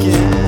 again.